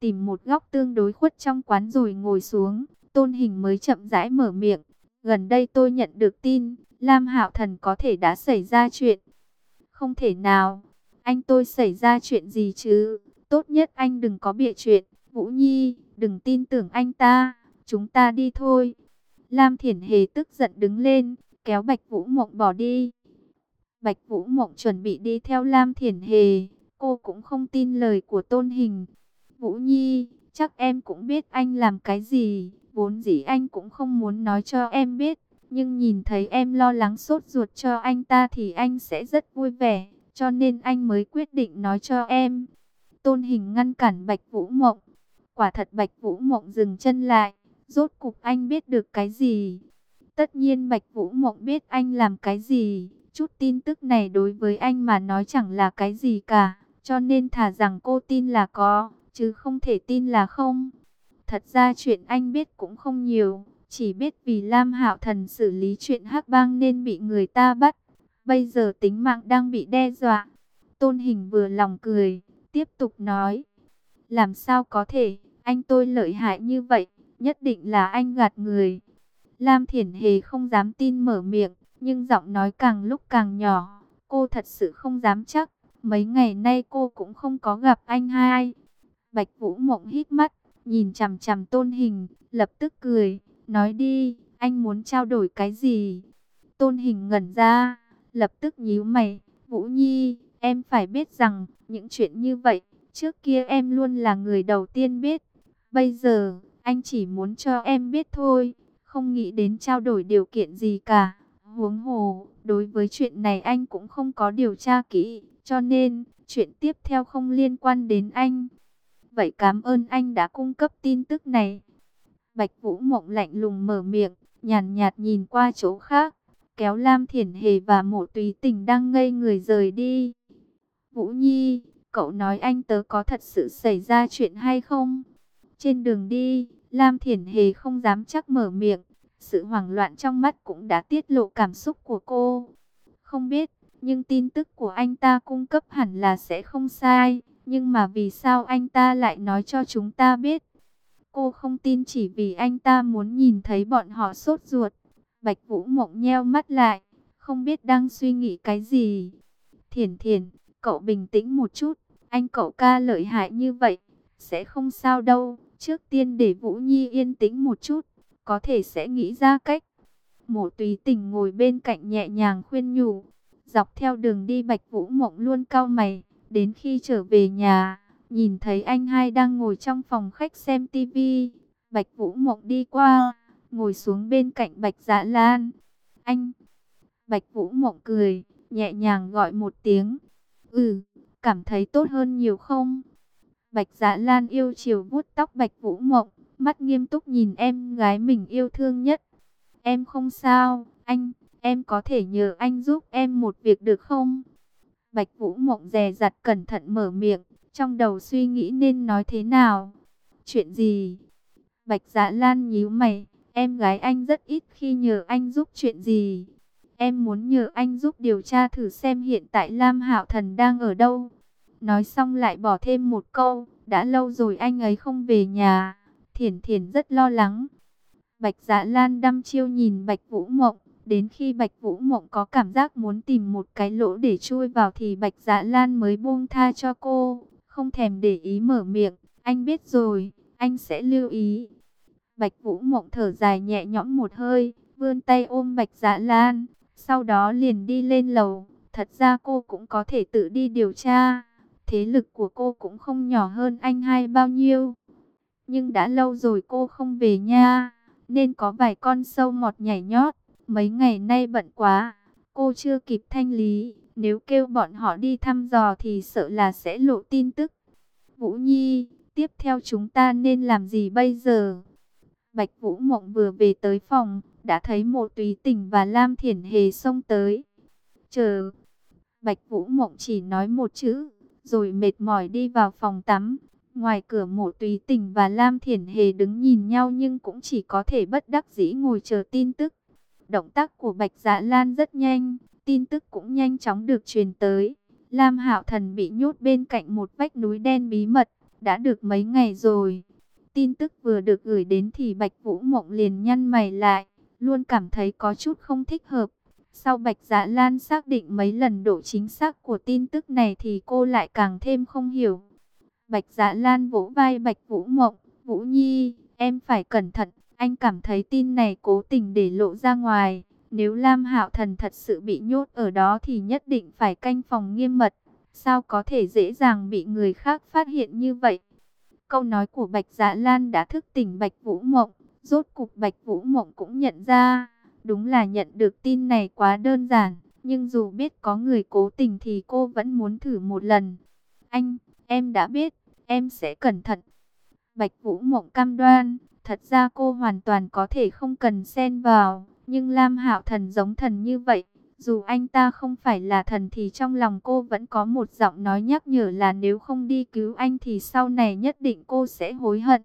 Tìm một góc tương đối khuất trong quán rồi ngồi xuống. Tôn hình mới chậm rãi mở miệng. Gần đây tôi nhận được tin. Lam Hạo Thần có thể đã xảy ra chuyện. Không thể nào. Anh tôi xảy ra chuyện gì chứ? Tốt nhất anh đừng có bịa chuyện. Vũ Nhi, đừng tin tưởng anh ta. Chúng ta đi thôi. Lam Thiển Hề tức giận đứng lên, kéo Bạch Vũ Mộng bỏ đi. Bạch Vũ Mộng chuẩn bị đi theo Lam Thiển Hề, cô cũng không tin lời của Tôn Hình. Vũ Nhi, chắc em cũng biết anh làm cái gì, vốn dĩ anh cũng không muốn nói cho em biết. Nhưng nhìn thấy em lo lắng sốt ruột cho anh ta thì anh sẽ rất vui vẻ, cho nên anh mới quyết định nói cho em. Tôn Hình ngăn cản Bạch Vũ Mộng. Quả thật Bạch Vũ Mộng dừng chân lại, Rốt cục anh biết được cái gì? Tất nhiên Bạch Vũ Mộng biết anh làm cái gì. Chút tin tức này đối với anh mà nói chẳng là cái gì cả. Cho nên thả rằng cô tin là có, chứ không thể tin là không. Thật ra chuyện anh biết cũng không nhiều. Chỉ biết vì Lam Hạo Thần xử lý chuyện hắc bang nên bị người ta bắt. Bây giờ tính mạng đang bị đe dọa. Tôn Hình vừa lòng cười, tiếp tục nói. Làm sao có thể, anh tôi lợi hại như vậy nhất định là anh gạt người. Lam Thiển Hề không dám tin mở miệng, nhưng giọng nói càng lúc càng nhỏ. Cô thật sự không dám chắc, mấy ngày nay cô cũng không có gặp anh hai. Bạch Vũ Mộng hít mắt, nhìn chằm chằm tôn hình, lập tức cười, nói đi, anh muốn trao đổi cái gì? Tôn hình ngẩn ra, lập tức nhíu mày, Vũ Nhi, em phải biết rằng, những chuyện như vậy, trước kia em luôn là người đầu tiên biết. Bây giờ, anh chỉ muốn cho em biết thôi, không nghĩ đến trao đổi điều kiện gì cả. Huống hồ, đối với chuyện này anh cũng không có điều tra kỹ, cho nên chuyện tiếp theo không liên quan đến anh. Vậy cảm ơn anh đã cung cấp tin tức này. Bạch Vũ Mộng lạnh lùng mở miệng, nhàn nhạt nhìn qua chỗ khác, kéo Lam Thiển Hề và Mộ Túy Tình đang ngây người rời đi. Vũ Nhi, cậu nói anh tớ có thật sự xảy ra chuyện hay không? Trên đường đi, Lam Thiển Hề không dám chắc mở miệng. Sự hoảng loạn trong mắt cũng đã tiết lộ cảm xúc của cô. Không biết, nhưng tin tức của anh ta cung cấp hẳn là sẽ không sai. Nhưng mà vì sao anh ta lại nói cho chúng ta biết? Cô không tin chỉ vì anh ta muốn nhìn thấy bọn họ sốt ruột. Bạch Vũ Mộng nheo mắt lại, không biết đang suy nghĩ cái gì. Thiển thiển, cậu bình tĩnh một chút, anh cậu ca lợi hại như vậy, sẽ không sao đâu. Trước tiên để Vũ Nhi yên tĩnh một chút, có thể sẽ nghĩ ra cách. Mộ tùy tình ngồi bên cạnh nhẹ nhàng khuyên nhủ. Dọc theo đường đi Bạch Vũ Mộng luôn cau mày, đến khi trở về nhà, nhìn thấy anh hai đang ngồi trong phòng khách xem tivi. Bạch Vũ Mộng đi qua, ngồi xuống bên cạnh Bạch Dạ Lan. Anh! Bạch Vũ Mộng cười, nhẹ nhàng gọi một tiếng. Ừ, cảm thấy tốt hơn nhiều không? Bạch Dạ Lan yêu chiều vuốt tóc Bạch Vũ Mộng, mắt nghiêm túc nhìn em gái mình yêu thương nhất. Em không sao, anh, em có thể nhờ anh giúp em một việc được không? Bạch Vũ Mộng dè dặt cẩn thận mở miệng, trong đầu suy nghĩ nên nói thế nào? Chuyện gì? Bạch Dạ Lan nhíu mày, em gái anh rất ít khi nhờ anh giúp chuyện gì. Em muốn nhờ anh giúp điều tra thử xem hiện tại Lam Hạo Thần đang ở đâu. Nói xong lại bỏ thêm một câu, đã lâu rồi anh ấy không về nhà. Thiển Thiển rất lo lắng. Bạch Dạ Lan đăm chiêu nhìn Bạch Vũ Mộng, đến khi Bạch Vũ Mộng có cảm giác muốn tìm một cái lỗ để chui vào thì Bạch Dạ Lan mới buông tha cho cô, không thèm để ý mở miệng, anh biết rồi, anh sẽ lưu ý. Bạch Vũ Mộng thở dài nhẹ nhõm một hơi, vươn tay ôm Bạch Dạ Lan, sau đó liền đi lên lầu, thật ra cô cũng có thể tự đi điều tra, thế lực của cô cũng không nhỏ hơn anh hai bao nhiêu. Nhưng đã lâu rồi cô không về nha, nên có vài con sâu mọt nhảy nhót. Mấy ngày nay bận quá, cô chưa kịp thanh lý. Nếu kêu bọn họ đi thăm dò thì sợ là sẽ lộ tin tức. Vũ Nhi, tiếp theo chúng ta nên làm gì bây giờ? Bạch Vũ Mộng vừa về tới phòng, đã thấy mộ tùy tình và Lam Thiển Hề xông tới. Chờ! Bạch Vũ Mộng chỉ nói một chữ, rồi mệt mỏi đi vào phòng tắm. Ngoài cửa mộ tùy tình và Lam Thiển Hề đứng nhìn nhau nhưng cũng chỉ có thể bất đắc dĩ ngồi chờ tin tức. Động tác của Bạch Dạ Lan rất nhanh, tin tức cũng nhanh chóng được truyền tới. Lam Hạo Thần bị nhốt bên cạnh một vách núi đen bí mật, đã được mấy ngày rồi. Tin tức vừa được gửi đến thì Bạch Vũ Mộng liền nhăn mày lại, luôn cảm thấy có chút không thích hợp. Sau Bạch Dạ Lan xác định mấy lần độ chính xác của tin tức này thì cô lại càng thêm không hiểu. Bạch Dạ Lan vỗ vai Bạch Vũ Mộng, Vũ Nhi, em phải cẩn thận, anh cảm thấy tin này cố tình để lộ ra ngoài. Nếu Lam Hạo Thần thật sự bị nhốt ở đó thì nhất định phải canh phòng nghiêm mật. Sao có thể dễ dàng bị người khác phát hiện như vậy? Câu nói của Bạch Dạ Lan đã thức tỉnh Bạch Vũ Mộng. Rốt cục Bạch Vũ Mộng cũng nhận ra. Đúng là nhận được tin này quá đơn giản. Nhưng dù biết có người cố tình thì cô vẫn muốn thử một lần. Anh, em đã biết, em sẽ cẩn thận. Bạch Vũ Mộng cam đoan, thật ra cô hoàn toàn có thể không cần xen vào, nhưng Lam Hạo Thần giống thần như vậy, dù anh ta không phải là thần thì trong lòng cô vẫn có một giọng nói nhắc nhở là nếu không đi cứu anh thì sau này nhất định cô sẽ hối hận.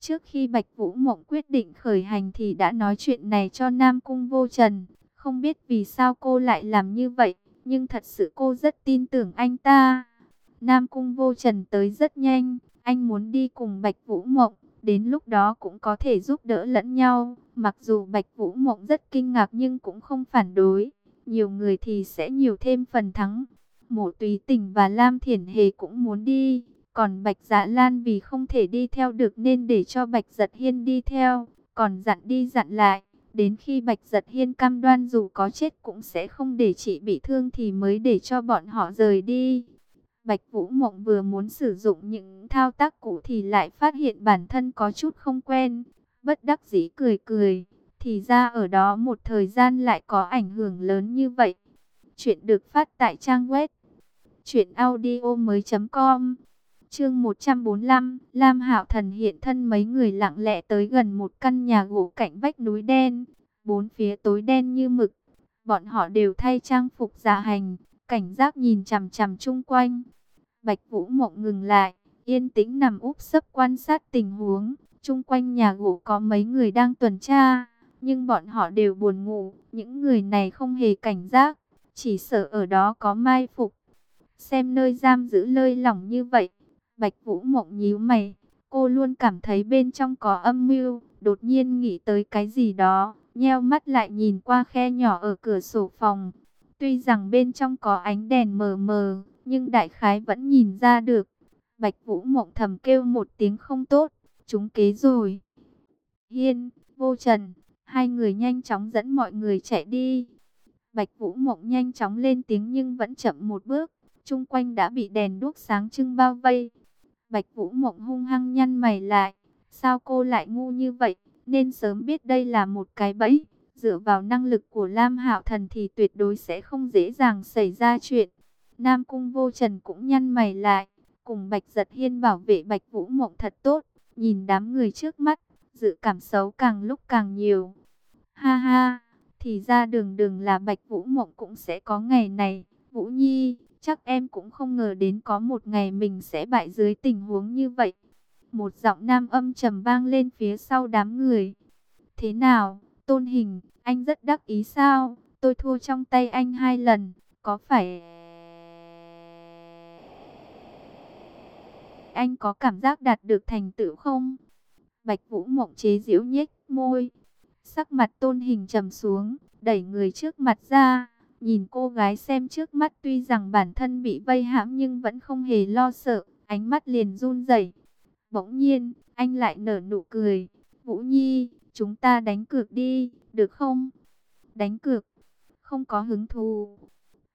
Trước khi Bạch Vũ Mộng quyết định khởi hành thì đã nói chuyện này cho Nam Cung Vô Trần, không biết vì sao cô lại làm như vậy, nhưng thật sự cô rất tin tưởng anh ta. Nam Cung Vô Trần tới rất nhanh, anh muốn đi cùng Bạch Vũ Mộng, đến lúc đó cũng có thể giúp đỡ lẫn nhau. Mặc dù Bạch Vũ Mộng rất kinh ngạc nhưng cũng không phản đối, nhiều người thì sẽ nhiều thêm phần thắng. Mộ Tùy Tình và Lam Thiển Hề cũng muốn đi, còn Bạch Dạ Lan vì không thể đi theo được nên để cho Bạch Giật Hiên đi theo, còn dặn đi dặn lại. Đến khi Bạch Giật Hiên cam đoan dù có chết cũng sẽ không để chị bị thương thì mới để cho bọn họ rời đi. Bạch Vũ Mộng vừa muốn sử dụng những thao tác cũ thì lại phát hiện bản thân có chút không quen. Bất đắc dĩ cười cười, thì ra ở đó một thời gian lại có ảnh hưởng lớn như vậy. Chuyện được phát tại trang web truyệnaudiomoi.com. Chương 145, Lam Hạo Thần hiện thân mấy người lặng lẽ tới gần một căn nhà gỗ cạnh vách núi đen, bốn phía tối đen như mực. Bọn họ đều thay trang phục dạ hành, cảnh giác nhìn chằm chằm chung quanh. Bạch Vũ Mộng ngừng lại, yên tĩnh nằm úp sấp quan sát tình huống. chung quanh nhà gỗ có mấy người đang tuần tra, nhưng bọn họ đều buồn ngủ. Những người này không hề cảnh giác, chỉ sợ ở đó có mai phục. Xem nơi giam giữ lơi lỏng như vậy, Bạch Vũ Mộng nhíu mày. Cô luôn cảm thấy bên trong có âm mưu, đột nhiên nghĩ tới cái gì đó, nheo mắt lại nhìn qua khe nhỏ ở cửa sổ phòng. Tuy rằng bên trong có ánh đèn mờ mờ, nhưng đại khái vẫn nhìn ra được. Bạch Vũ Mộng thầm kêu một tiếng không tốt, chúng kế rồi. Hiên, Vô Trần, hai người nhanh chóng dẫn mọi người chạy đi. Bạch Vũ Mộng nhanh chóng lên tiếng nhưng vẫn chậm một bước, chung quanh đã bị đèn đuốc sáng trưng bao vây. Bạch Vũ Mộng hung hăng nhăn mày lại, sao cô lại ngu như vậy, nên sớm biết đây là một cái bẫy. Dựa vào năng lực của Lam Hạo Thần thì tuyệt đối sẽ không dễ dàng xảy ra chuyện. Nam Cung Vô Trần cũng nhăn mày lại, cùng Bạch Giật Hiên bảo vệ Bạch Vũ Mộng thật tốt, nhìn đám người trước mắt, dự cảm xấu càng lúc càng nhiều. Ha ha, thì ra đường đường là Bạch Vũ Mộng cũng sẽ có ngày này, Vũ Nhi, chắc em cũng không ngờ đến có một ngày mình sẽ bại dưới tình huống như vậy. Một giọng nam âm trầm vang lên phía sau đám người. Thế nào, Tôn Hình, anh rất đắc ý sao? Tôi thua trong tay anh hai lần, có phải... Anh có cảm giác đạt được thành tựu không? Bạch Vũ Mộng chế giễu nhếch môi. Sắc mặt Tôn Hình trầm xuống, đẩy người trước mặt ra, nhìn cô gái xem trước mắt tuy rằng bản thân bị vây hãm nhưng vẫn không hề lo sợ, ánh mắt liền run rẩy. Bỗng nhiên, anh lại nở nụ cười. Vũ Nhi, chúng ta đánh cược đi, được không? Đánh cược, không có hứng thú.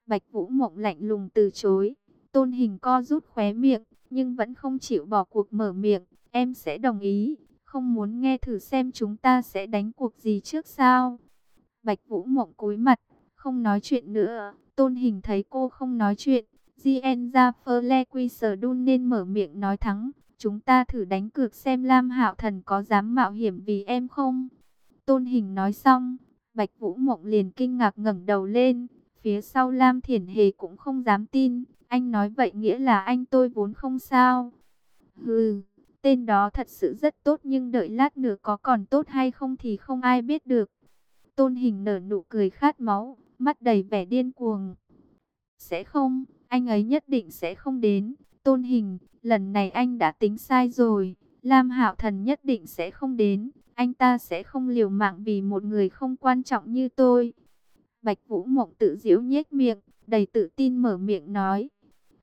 Bạch Vũ Mộng lạnh lùng từ chối, tôn hình co rút khóe miệng, nhưng vẫn không chịu bỏ cuộc mở miệng. Em sẽ đồng ý, không muốn nghe thử xem chúng ta sẽ đánh cuộc gì trước sao? Bạch Vũ Mộng cúi mặt, không nói chuyện nữa. Tôn hình thấy cô không nói chuyện, Gien ra đun nên mở miệng nói thắng. Chúng ta thử đánh cược xem Lam Hạo Thần có dám mạo hiểm vì em không? Tôn Hình nói xong, Bạch Vũ Mộng liền kinh ngạc ngẩng đầu lên. Phía sau Lam Thiển Hề cũng không dám tin. Anh nói vậy nghĩa là anh tôi vốn không sao. Hừ, tên đó thật sự rất tốt nhưng đợi lát nữa có còn tốt hay không thì không ai biết được. Tôn Hình nở nụ cười khát máu, mắt đầy vẻ điên cuồng. Sẽ không, anh ấy nhất định sẽ không đến. Tôn Hình, lần này anh đã tính sai rồi. Lam Hạo Thần nhất định sẽ không đến. Anh ta sẽ không liều mạng vì một người không quan trọng như tôi. Bạch Vũ Mộng tự giễu nhếch miệng, đầy tự tin mở miệng nói.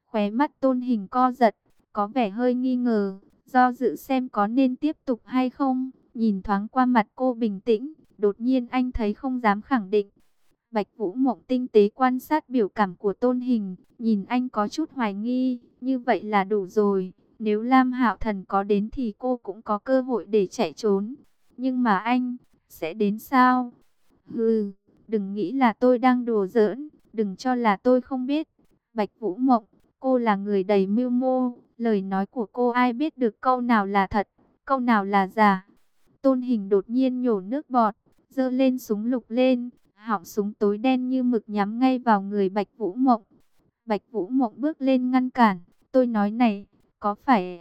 Khóe mắt Tôn Hình co giật, có vẻ hơi nghi ngờ, do dự xem có nên tiếp tục hay không. Nhìn thoáng qua mặt cô bình tĩnh, đột nhiên anh thấy không dám khẳng định. Bạch Vũ Mộng tinh tế quan sát biểu cảm của Tôn Hình, nhìn anh có chút hoài nghi, như vậy là đủ rồi. Nếu Lam Hạo Thần có đến thì cô cũng có cơ hội để chạy trốn. Nhưng mà anh, sẽ đến sao? Hừ, đừng nghĩ là tôi đang đùa giỡn, đừng cho là tôi không biết. Bạch Vũ Mộng, cô là người đầy mưu mô, lời nói của cô ai biết được câu nào là thật, câu nào là giả. Tôn Hình đột nhiên nhổ nước bọt, giơ lên súng lục lên, họng súng tối đen như mực nhắm ngay vào người Bạch Vũ Mộng. Bạch Vũ Mộng bước lên ngăn cản, tôi nói này, có phải...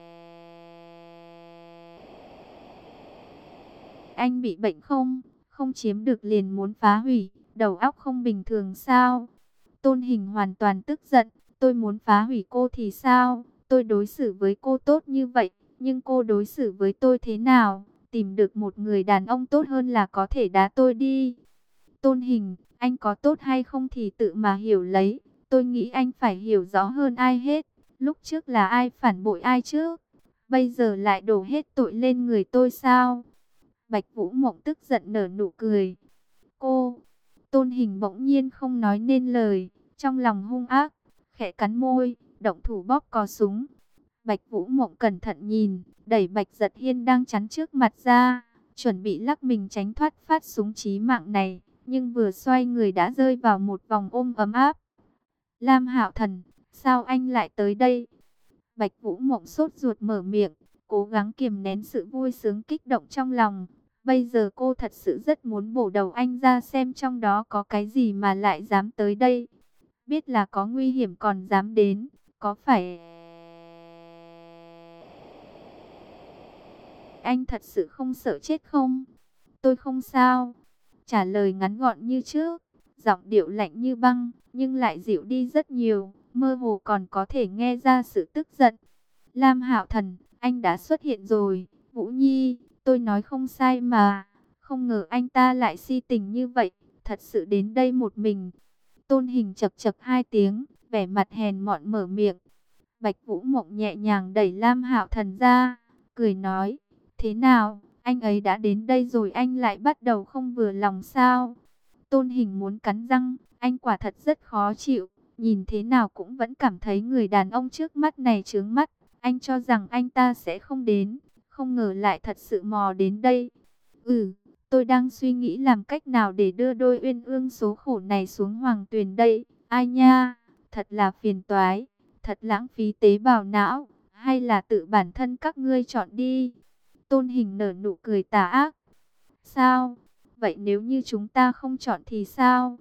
Anh bị bệnh không? Không chiếm được liền muốn phá hủy, đầu óc không bình thường sao? Tôn hình hoàn toàn tức giận, tôi muốn phá hủy cô thì sao? Tôi đối xử với cô tốt như vậy, nhưng cô đối xử với tôi thế nào? Tìm được một người đàn ông tốt hơn là có thể đá tôi đi. Tôn hình, anh có tốt hay không thì tự mà hiểu lấy. Tôi nghĩ anh phải hiểu rõ hơn ai hết. Lúc trước là ai phản bội ai trước? Bây giờ lại đổ hết tội lên người tôi sao? Bạch Vũ Mộng tức giận nở nụ cười. Cô, tôn hình bỗng nhiên không nói nên lời, trong lòng hung ác, khẽ cắn môi, động thủ bóp cò súng. Bạch Vũ Mộng cẩn thận nhìn, đẩy Bạch Giật Hiên đang chắn trước mặt ra, chuẩn bị lắc mình tránh thoát phát súng chí mạng này, nhưng vừa xoay người đã rơi vào một vòng ôm ấm áp. Lam Hạo Thần, sao anh lại tới đây? Bạch Vũ Mộng sốt ruột mở miệng, cố gắng kiềm nén sự vui sướng kích động trong lòng. Bây giờ cô thật sự rất muốn bổ đầu anh ra xem trong đó có cái gì mà lại dám tới đây. Biết là có nguy hiểm còn dám đến, có phải... Anh thật sự không sợ chết không? Tôi không sao. Trả lời ngắn gọn như trước, giọng điệu lạnh như băng, nhưng lại dịu đi rất nhiều, mơ hồ còn có thể nghe ra sự tức giận. Lam Hạo Thần, anh đã xuất hiện rồi, Vũ Nhi, tôi nói không sai mà, Không ngờ anh ta lại si tình như vậy, thật sự đến đây một mình. Tôn hình chật chật hai tiếng, vẻ mặt hèn mọn mở miệng. Bạch Vũ Mộng nhẹ nhàng đẩy Lam Hạo Thần ra, cười nói, thế nào, anh ấy đã đến đây rồi anh lại bắt đầu không vừa lòng sao? Tôn hình muốn cắn răng, anh quả thật rất khó chịu, nhìn thế nào cũng vẫn cảm thấy người đàn ông trước mắt này trướng mắt. Anh cho rằng anh ta sẽ không đến, không ngờ lại thật sự mò đến đây. Ừ, tôi đang suy nghĩ làm cách nào để đưa đôi uyên ương số khổ này xuống hoàng tuyền đây. Ai nha, thật là phiền toái, thật lãng phí tế bào não, hay là tự bản thân các ngươi chọn đi. Tôn hình nở nụ cười tà ác. Sao? Vậy nếu như chúng ta không chọn thì sao?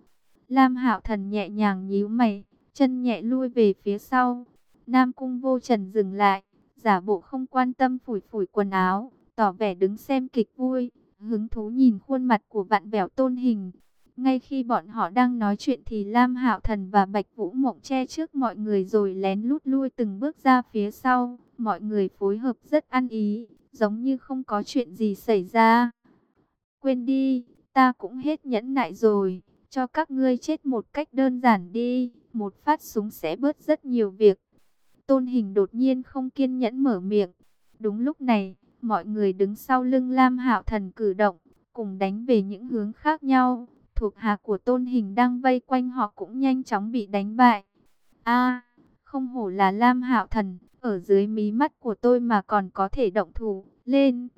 Lam Hạo Thần nhẹ nhàng nhíu mày, chân nhẹ lui về phía sau. Nam Cung Vô Trần dừng lại, giả bộ không quan tâm phủi phủi quần áo, tỏ vẻ đứng xem kịch vui, hứng thú nhìn khuôn mặt của vạn bèo tôn hình. Ngay khi bọn họ đang nói chuyện thì Lam Hạo Thần và Bạch Vũ Mộng che trước mọi người rồi lén lút lui từng bước ra phía sau. Mọi người phối hợp rất ăn ý, giống như không có chuyện gì xảy ra. Quên đi, ta cũng hết nhẫn nại rồi, cho các ngươi chết một cách đơn giản đi, một phát súng sẽ bớt rất nhiều việc. Tôn hình đột nhiên không kiên nhẫn mở miệng. Đúng lúc này, mọi người đứng sau lưng Lam Hạo Thần cử động, cùng đánh về những hướng khác nhau. Thuộc hạ của tôn hình đang vây quanh họ cũng nhanh chóng bị đánh bại. A, không hổ là Lam Hạo Thần, ở dưới mí mắt của tôi mà còn có thể động thủ, lên.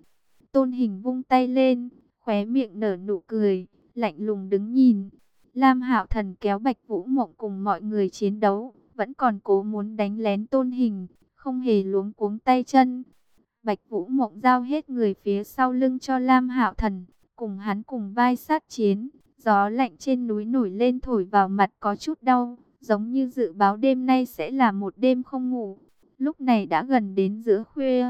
Tôn hình vung tay lên, khóe miệng nở nụ cười, lạnh lùng đứng nhìn. Lam Hạo Thần kéo Bạch Vũ Mộng cùng mọi người chiến đấu, vẫn còn cố muốn đánh lén tôn hình, không hề luống cuống tay chân. Bạch Vũ Mộng giao hết người phía sau lưng cho Lam Hạo Thần, cùng hắn cùng vai sát chiến. Gió lạnh trên núi nổi lên thổi vào mặt có chút đau, giống như dự báo đêm nay sẽ là một đêm không ngủ. Lúc này đã gần đến giữa khuya,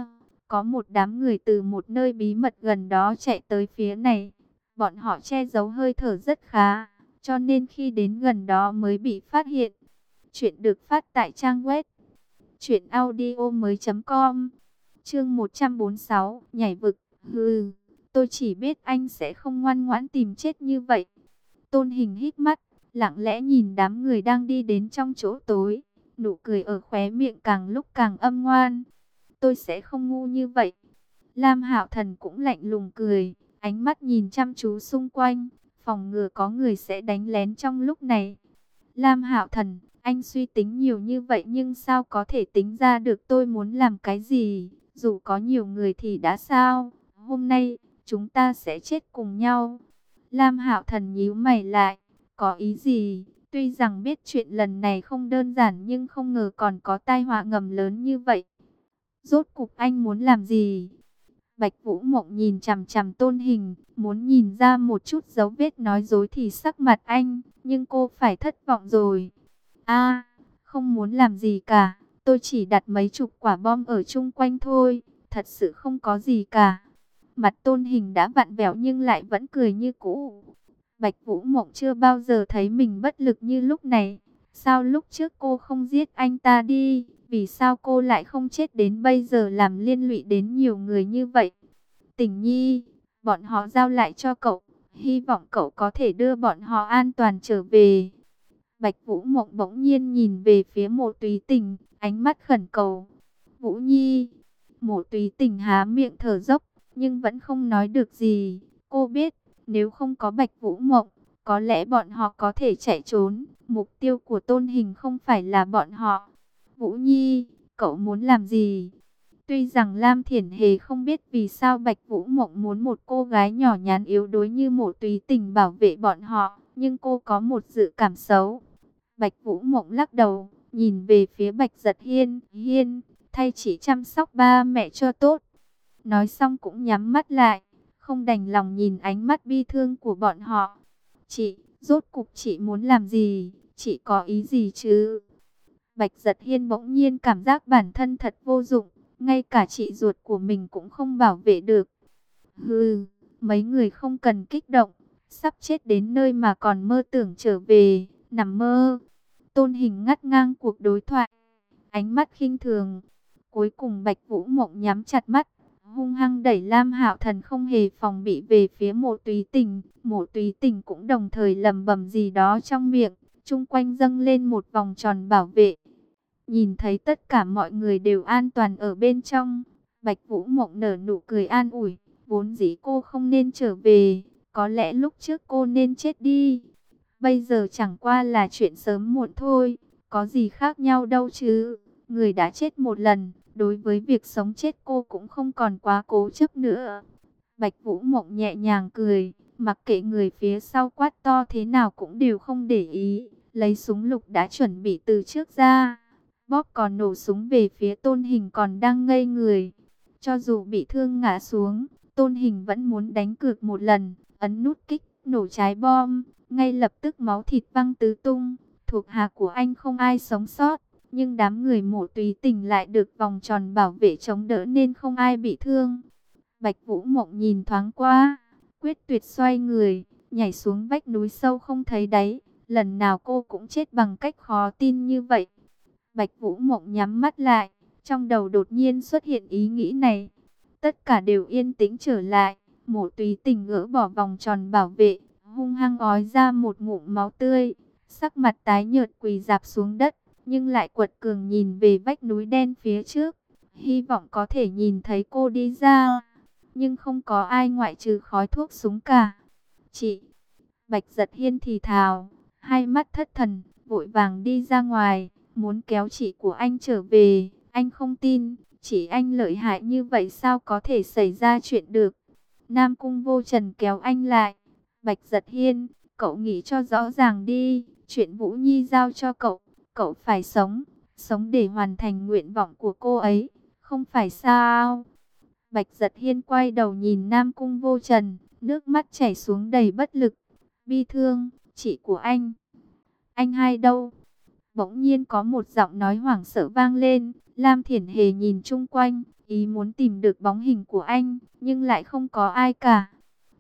có một đám người từ một nơi bí mật gần đó chạy tới phía này. Bọn họ che giấu hơi thở rất khá, cho nên khi đến gần đó mới bị phát hiện. Chuyện được phát tại trang web truyệnaudiomoi.com. Chương 146, nhảy vực. Hừ, tôi chỉ biết anh sẽ không ngoan ngoãn tìm chết như vậy. Tôn Hình hít mắt, lặng lẽ nhìn đám người đang đi đến trong chỗ tối, nụ cười ở khóe miệng càng lúc càng âm ngoan. Tôi sẽ không ngu như vậy. Lam Hạo Thần cũng lạnh lùng cười, ánh mắt nhìn chăm chú xung quanh, phòng ngừa có người sẽ đánh lén trong lúc này. Lam Hạo Thần, anh suy tính nhiều như vậy nhưng sao có thể tính ra được tôi muốn làm cái gì? Dù có nhiều người thì đã sao? Hôm nay, chúng ta sẽ chết cùng nhau. Lam Hạo Thần nhíu mày lại, có ý gì? Tuy rằng biết chuyện lần này không đơn giản nhưng không ngờ còn có tai họa ngầm lớn như vậy. Rốt cục anh muốn làm gì? Bạch Vũ Mộng nhìn chằm chằm tôn hình, muốn nhìn ra một chút dấu vết nói dối thì sắc mặt anh, nhưng cô phải thất vọng rồi. a không muốn làm gì cả, tôi chỉ đặt mấy chục quả bom ở chung quanh thôi, thật sự không có gì cả. Mặt tôn hình đã vặn vẹo nhưng lại vẫn cười như cũ. Bạch Vũ Mộng chưa bao giờ thấy mình bất lực như lúc này. Sao lúc trước cô không giết anh ta đi? Vì sao cô lại không chết đến bây giờ làm liên lụy đến nhiều người như vậy? Tình nhi, bọn họ giao lại cho cậu. Hy vọng cậu có thể đưa bọn họ an toàn trở về. Bạch Vũ Mộng bỗng nhiên nhìn về phía mộ Tú tình, ánh mắt khẩn cầu. Vũ Nhi, mộ Tú tình há miệng thở dốc, nhưng vẫn không nói được gì. Cô biết, nếu không có Bạch Vũ Mộng, có lẽ bọn họ có thể chạy trốn. Mục tiêu của tôn hình không phải là bọn họ. Vũ Nhi, cậu muốn làm gì? Tuy rằng Lam Thiển Hề không biết vì sao Bạch Vũ Mộng muốn một cô gái nhỏ nhắn yếu đuối như mộ tùy tình bảo vệ bọn họ, nhưng cô có một dự cảm xấu. Bạch Vũ Mộng lắc đầu, nhìn về phía Bạch Giật Hiên, Hiên, thay chỉ chăm sóc ba mẹ cho tốt. Nói xong cũng nhắm mắt lại, không đành lòng nhìn ánh mắt bi thương của bọn họ. Chị, rốt cục chị muốn làm gì? Chị có ý gì chứ? Bạch Giật Hiên bỗng nhiên cảm giác bản thân thật vô dụng, ngay cả chị ruột của mình cũng không bảo vệ được. Hừ, mấy người không cần kích động, sắp chết đến nơi mà còn mơ tưởng trở về, nằm mơ. Tôn hình ngắt ngang cuộc đối thoại, ánh mắt khinh thường. Cuối cùng Bạch Vũ Mộng nhắm chặt mắt, hung hăng đẩy Lam Hạo Thần không hề phòng bị về phía Mộ Túy Tình, Mộ Túy Tình cũng đồng thời lẩm bẩm gì đó trong miệng, chung quanh dâng lên một vòng tròn bảo vệ. Nhìn thấy tất cả mọi người đều an toàn ở bên trong, Bạch Vũ Mộng nở nụ cười an ủi, vốn dĩ cô không nên trở về, có lẽ lúc trước cô nên chết đi. Bây giờ chẳng qua là chuyện sớm muộn thôi, có gì khác nhau đâu chứ. Người đã chết một lần, đối với việc sống chết cô cũng không còn quá cố chấp nữa. Bạch Vũ Mộng nhẹ nhàng cười, mặc kệ người phía sau quát to thế nào cũng đều không để ý, lấy súng lục đã chuẩn bị từ trước ra. Bóp còn nổ súng về phía tôn hình còn đang ngây người. Cho dù bị thương ngã xuống, tôn hình vẫn muốn đánh cược một lần, ấn nút kích, nổ trái bom, ngay lập tức máu thịt văng tứ tung. Thuộc hạ của anh không ai sống sót, nhưng đám người mộ tùy tình lại được vòng tròn bảo vệ chống đỡ nên không ai bị thương. Bạch Vũ Mộng nhìn thoáng qua, quyết tuyệt xoay người, nhảy xuống vách núi sâu không thấy đáy. Lần nào cô cũng chết bằng cách khó tin như vậy. Bạch Vũ Mộng nhắm mắt lại, trong đầu đột nhiên xuất hiện ý nghĩ này. Tất cả đều yên tĩnh trở lại, mộ tùy tình gỡ bỏ vòng tròn bảo vệ, hung hăng ói ra một ngụm máu tươi, sắc mặt tái nhợt quỳ dạp xuống đất, nhưng lại quật cường nhìn về vách núi đen phía trước, hy vọng có thể nhìn thấy cô đi ra, nhưng không có ai ngoại trừ khói thuốc súng cả. Chị, Bạch giật hiên thì thào, hai mắt thất thần, vội vàng đi ra ngoài, muốn kéo chị của anh trở về, anh không tin, chỉ anh lợi hại như vậy sao có thể xảy ra chuyện được. Nam Cung Vô Trần kéo anh lại, Bạch giật hiên, cậu nghĩ cho rõ ràng đi, chuyện Vũ Nhi giao cho cậu, cậu phải sống, sống để hoàn thành nguyện vọng của cô ấy, không phải sao? Bạch giật hiên quay đầu nhìn Nam Cung vô trần, nước mắt chảy xuống đầy bất lực, bi thương, chị của anh. Anh hai đâu? Bỗng nhiên có một giọng nói hoảng sợ vang lên, Lam Thiển Hề nhìn chung quanh, ý muốn tìm được bóng hình của anh, nhưng lại không có ai cả.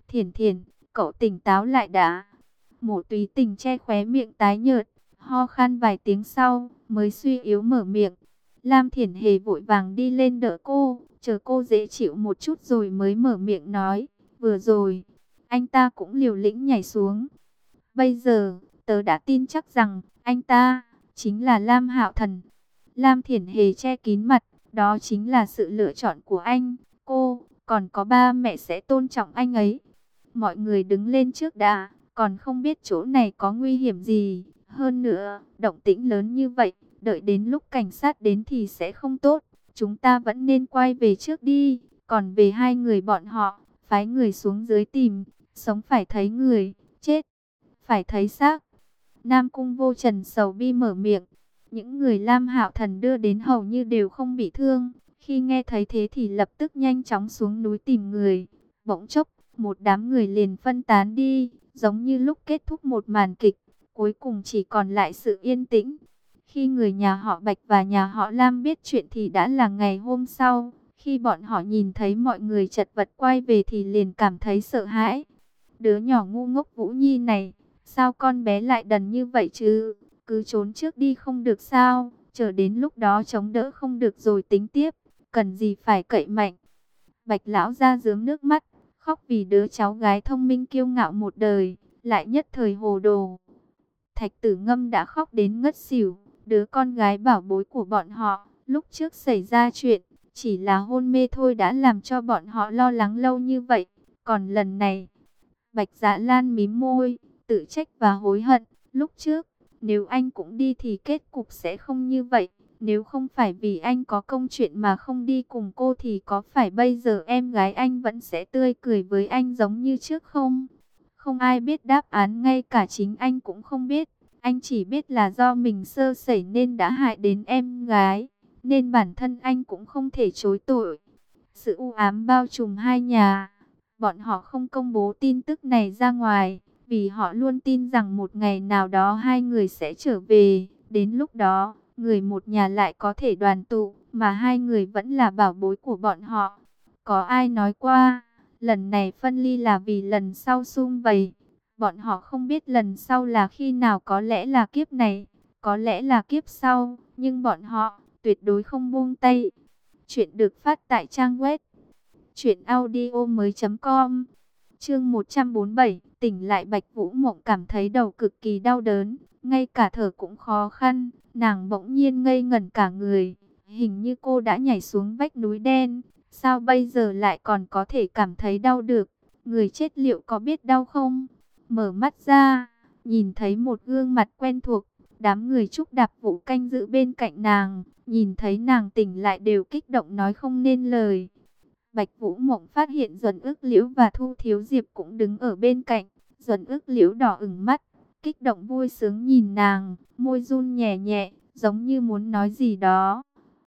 Thiển Thiển, cậu tỉnh táo lại đã. Mộ túy tình che khóe miệng tái nhợt, ho khan vài tiếng sau, mới suy yếu mở miệng. Lam Thiển Hề vội vàng đi lên đỡ cô, chờ cô dễ chịu một chút rồi mới mở miệng nói. Vừa rồi, anh ta cũng liều lĩnh nhảy xuống. Bây giờ, tớ đã tin chắc rằng, anh ta, chính là Lam Hạo Thần. Lam Thiển Hề che kín mặt, đó chính là sự lựa chọn của anh. Cô, còn có ba mẹ sẽ tôn trọng anh ấy. Mọi người đứng lên trước đã, còn không biết chỗ này có nguy hiểm gì. Hơn nữa, động tĩnh lớn như vậy, đợi đến lúc cảnh sát đến thì sẽ không tốt. Chúng ta vẫn nên quay về trước đi. Còn về hai người bọn họ, phái người xuống dưới tìm, sống phải thấy người, chết, phải thấy xác. Nam Cung vô trần sầu bi mở miệng. Những người Lam Hạo Thần đưa đến hầu như đều không bị thương. Khi nghe thấy thế thì lập tức nhanh chóng xuống núi tìm người. Bỗng chốc, một đám người liền phân tán đi, giống như lúc kết thúc một màn kịch. Cuối cùng chỉ còn lại sự yên tĩnh. Khi người nhà họ Bạch và nhà họ Lam biết chuyện thì đã là ngày hôm sau. Khi bọn họ nhìn thấy mọi người chật vật quay về thì liền cảm thấy sợ hãi. Đứa nhỏ ngu ngốc Vũ Nhi này, sao con bé lại đần như vậy chứ? Cứ trốn trước đi không được sao? Chờ đến lúc đó chống đỡ không được rồi tính tiếp. Cần gì phải cậy mạnh? Bạch lão ra dướm nước mắt, khóc vì đứa cháu gái thông minh kiêu ngạo một đời, lại nhất thời hồ đồ. Thạch tử ngâm đã khóc đến ngất xỉu, đứa con gái bảo bối của bọn họ, lúc trước xảy ra chuyện, chỉ là hôn mê thôi đã làm cho bọn họ lo lắng lâu như vậy. Còn lần này, Bạch Dạ Lan mím môi, tự trách và hối hận, lúc trước, nếu anh cũng đi thì kết cục sẽ không như vậy. Nếu không phải vì anh có công chuyện mà không đi cùng cô thì có phải bây giờ em gái anh vẫn sẽ tươi cười với anh giống như trước không? Không ai biết đáp án ngay cả chính anh cũng không biết. Anh chỉ biết là do mình sơ sẩy nên đã hại đến em gái. Nên bản thân anh cũng không thể chối tội. Sự u ám bao trùm hai nhà. Bọn họ không công bố tin tức này ra ngoài. Vì họ luôn tin rằng một ngày nào đó hai người sẽ trở về. Đến lúc đó, người một nhà lại có thể đoàn tụ. Mà hai người vẫn là bảo bối của bọn họ. Có ai nói qua, lần này phân ly là vì lần sau sum vầy. Bọn họ không biết lần sau là khi nào có lẽ là kiếp này, có lẽ là kiếp sau, nhưng bọn họ tuyệt đối không buông tay. Chuyện được phát tại trang web Chuyện audio mới com Chương 147 Tỉnh lại Bạch Vũ Mộng cảm thấy đầu cực kỳ đau đớn Ngay cả thở cũng khó khăn Nàng bỗng nhiên ngây ngẩn cả người Hình như cô đã nhảy xuống vách núi đen Sao bây giờ lại còn có thể cảm thấy đau được? Người chết liệu có biết đau không? Mở mắt ra Nhìn thấy một gương mặt quen thuộc. Đám người trúc đạp vũ canh giữ bên cạnh nàng. Nhìn thấy nàng tỉnh lại đều kích động nói không nên lời. Bạch Vũ Mộng phát hiện Duẩn ước liễu và Thu Thiếu Diệp cũng đứng ở bên cạnh. Duẩn ước liễu đỏ ửng mắt, kích động vui sướng nhìn nàng, môi run nhẹ nhẹ, giống như muốn nói gì đó.